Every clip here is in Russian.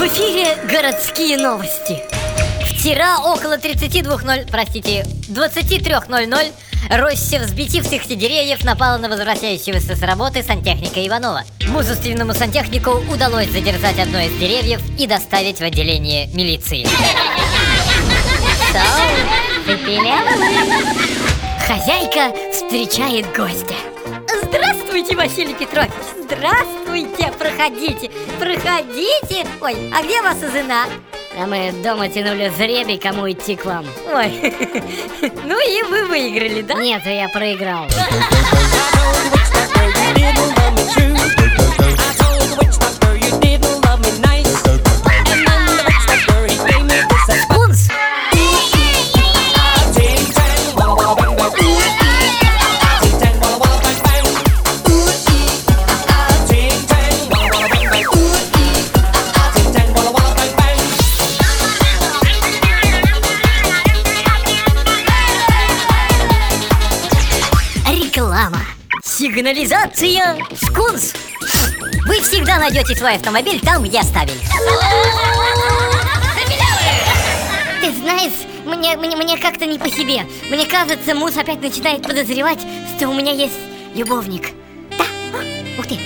Городские новости. Вчера около 32.0, простите, 23.00 Роща взбитившихся деревьев напала на возвращающегося с работы сантехника Иванова. Мужественному сантехнику удалось задержать одно из деревьев и доставить в отделение милиции. Хозяйка встречает гостя. Здравствуйте, Василий Петрович! Здравствуйте! Проходите! Проходите! Ой, а где ваша жена? А мы дома тянули жребий, кому идти к вам. Ой, ну и вы выиграли, да? Нет, я проиграл. Сигнализация Скунс. Вы всегда найдете свой автомобиль там, где оставили. Ты знаешь, мне, мне, мне как-то не по себе. Мне кажется, Мус опять начинает подозревать, что у меня есть любовник. Да. Ух ты.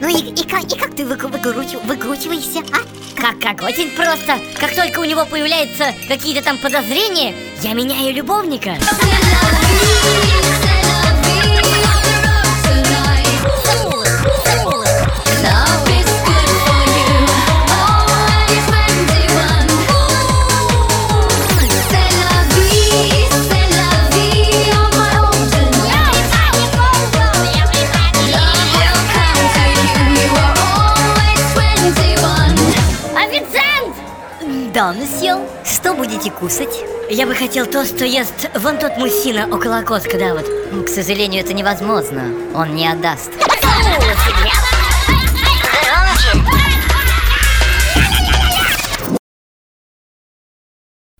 Ну и, и, как, и как ты выкручив- выкручиваешься, а? Как, как? Очень просто. Как только у него появляются какие-то там подозрения, я меняю любовника. Да, месье. Что будете кушать? Я бы хотел то, что ест вон тот мужчина около окошка, да, вот. К сожалению, это невозможно. Он не отдаст.